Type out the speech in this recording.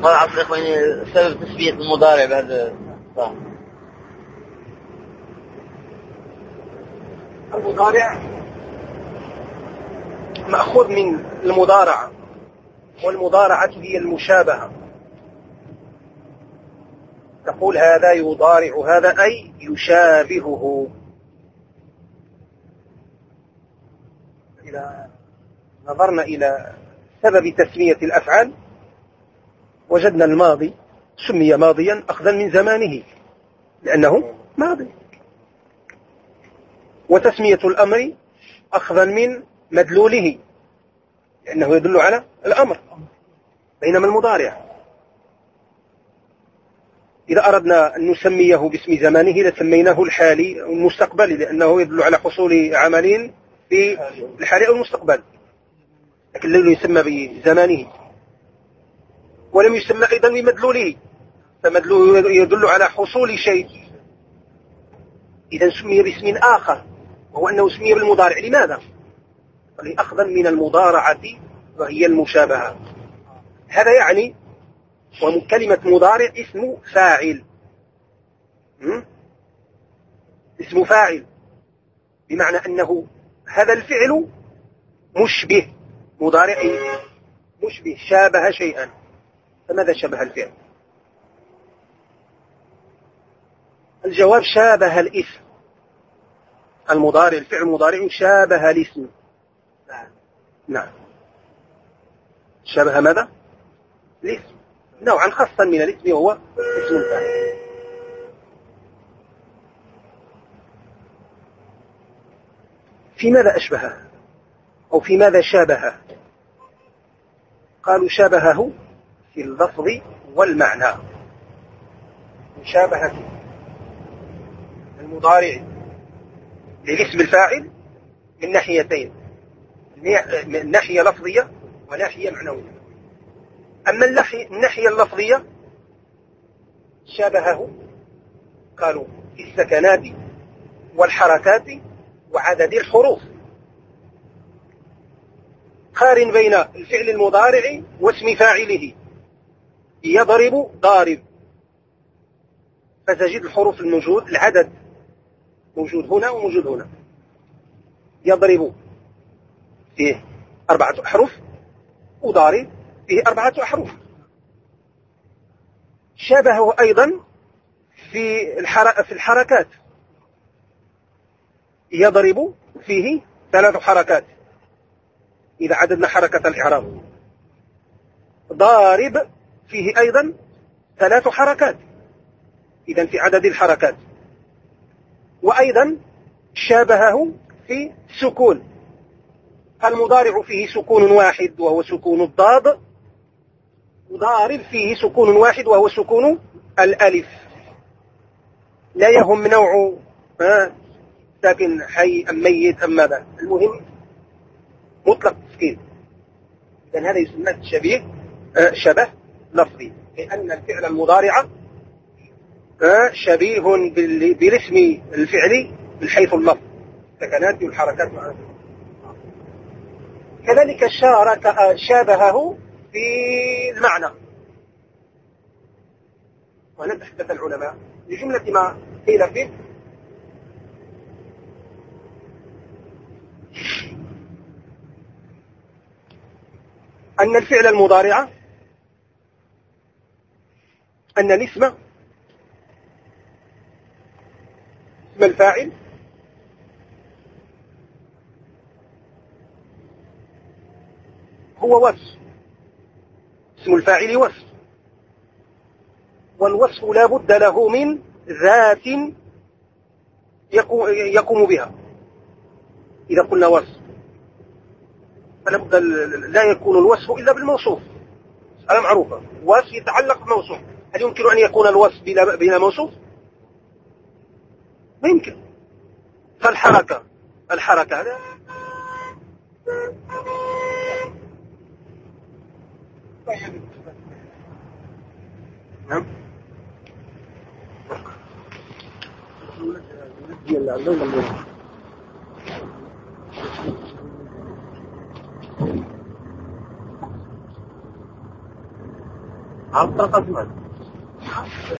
ما أعرف إخواني سبب تسمية المضارع بهذا صح. المضارع مأخوذ من المضارعة والمضارعة هي المشابهة تقول هذا يضارع هذا أي يشابهه إذا نظرنا إلى سبب تسمية الأفعال وجدنا الماضي سمي ماضيا أخذا من زمانه لأنه ماضي. وتسمية الأمر أخذا من مدلوله لأنه يدل على الأمر بينما المضارع. إذا أردنا أن نسميه باسم زمانه لسميناه الحالي المستقبلي لأنه يدل على حصول عمل في الحالي أو المستقبل لكن لا يسمى بزمانه ولم يسمى أيضا بمدلوله. فمدلوله يدل على حصول شيء. إذا سمي باسم آخر وهو أنه سمي بالمضارع. لماذا؟ أخذا من المضارعة وهي المشابهة. هذا يعني وكلمة مضارع اسم فاعل. اسم فاعل. بمعنى أنه هذا الفعل مشبه. مضارع مشبه شابه شيئا. فماذا شبه الفعل؟ الجواب شابه الاسم المضارع الفعل المضارع شابه الاسم نعم. شابه ماذا؟ الاسم نوعا خاصا من الاسم وهو اسم الفاعل في ماذا أشبهه أو في ماذا شابهه قالوا شابهه في اللفظ والمعنى. مشابهة المضارع للاسم الفاعل من ناحيتين من ناحية لفظية وناحية معنوية. أما الناحية اللفظية شابهه قالوا في السكنات والحركات وعدد الحروف. قارن بين الفعل المضارع واسم فاعله. يضرب ضارب. فتجد الحروف الموجود العدد موجود هنا وموجود هنا. يضرب فيه أربعة أحرف وضارب فيه أربعة أحرف شابهه أيضا في في الحركات. يضرب فيه ثلاث حركات. إذا عددنا حركة الإعراب ضارب فيه أيضا ثلاث حركات. إذا في عدد الحركات. وأيضا شابهه في سكون. المضارع فيه سكون واحد وهو سكون الضاد. ضارب فيه سكون واحد وهو سكون الألف. لا يهم نوع ساكن حي أم ميت أم ماذا. المهم مطلق تسكين إذن هذا يسمى شبيه آه، شبه لفظي لأن الفعل المضارع آه، شبيه بالاسم الفعلي من حيث اللفظ. السكنات والحركات كذلك شارك آه، شابهه في المعنى. وهنا تحدث العلماء. لجملة ما قيل فيه أن الفعل المضارع أن الاسم اسم الفاعل هو وصف. اسم الفاعل وصف. والوصف لا بد له من ذات يقوم بها. إذا قلنا وصف. لا يكون الوصف إلا بالموصوف. هذا معروفة وصف يتعلق بموصوف. هل يمكن أن يكون الوصف بلا, بلا موصوف؟ ما يمكن. فالحركة. الحركة. هذا نعم. آپ کا قسمت